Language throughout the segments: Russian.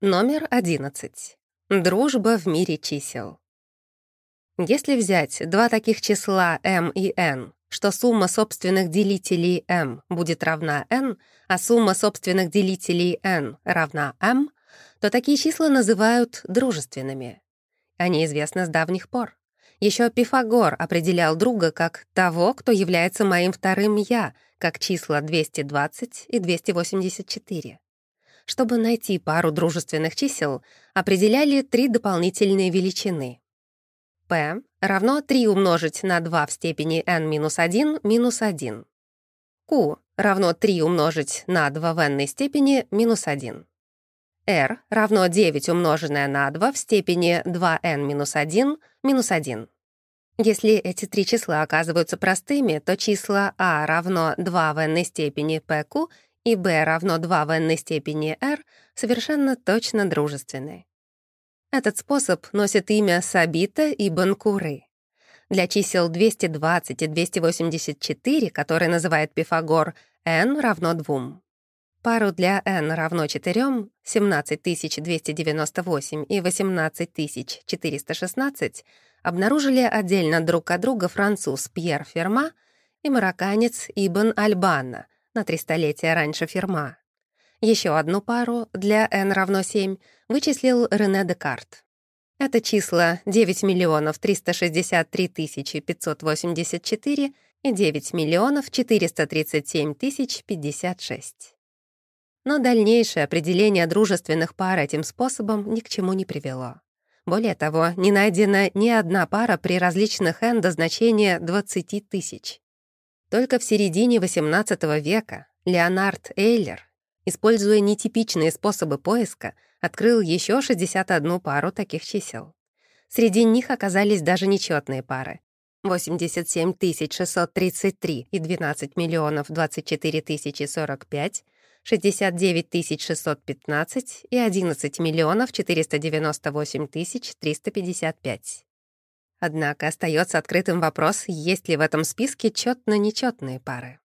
Номер 11. Дружба в мире чисел. Если взять два таких числа m и n, что сумма собственных делителей m будет равна n, а сумма собственных делителей n равна m, то такие числа называют дружественными. Они известны с давних пор. Еще Пифагор определял друга как того, кто является моим вторым «я», как числа 220 и 284. Чтобы найти пару дружественных чисел, определяли три дополнительные величины. p равно 3 умножить на 2 в степени n минус 1 минус 1. q равно 3 умножить на 2 в n степени минус 1. r равно 9 умноженное на 2 в степени 2n минус 1 минус 1. Если эти три числа оказываются простыми, то числа a равно 2 в n степени pq и b равно 2 в n степени r совершенно точно дружественны. Этот способ носит имя Сабита и Банкуры. Для чисел 220 и 284, которые называет Пифагор, n равно 2. Пару для n равно 4, 17298 и 18416 обнаружили отдельно друг от друга француз Пьер Ферма и марокканец Ибн Альбанна — на три столетия раньше Ферма. Еще одну пару для n равно 7 вычислил Рене Декарт. Это числа 9 миллионов 363 тысячи 584 и 9 миллионов 437 тысяч 56. Но дальнейшее определение дружественных пар этим способом ни к чему не привело. Более того, не найдена ни одна пара при различных n до значения 20 тысяч. Только в середине XVIII века Леонард Эйлер, используя нетипичные способы поиска, открыл еще 61 пару таких чисел. Среди них оказались даже нечетные пары. 87 633 и 12 миллионов 24 тысячи 45, 69 615 и 11 миллионов 498 тысяч 355. Однако остается открытым вопрос, есть ли в этом списке четно-нечетные пары.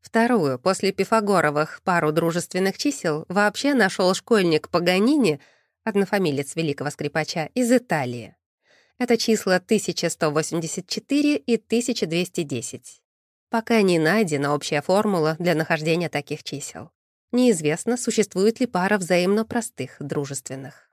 Вторую, после Пифагоровых, пару дружественных чисел вообще нашел школьник Паганини, однофамилец великого скрипача, из Италии. Это числа 1184 и 1210. Пока не найдена общая формула для нахождения таких чисел. Неизвестно, существует ли пара взаимно простых дружественных.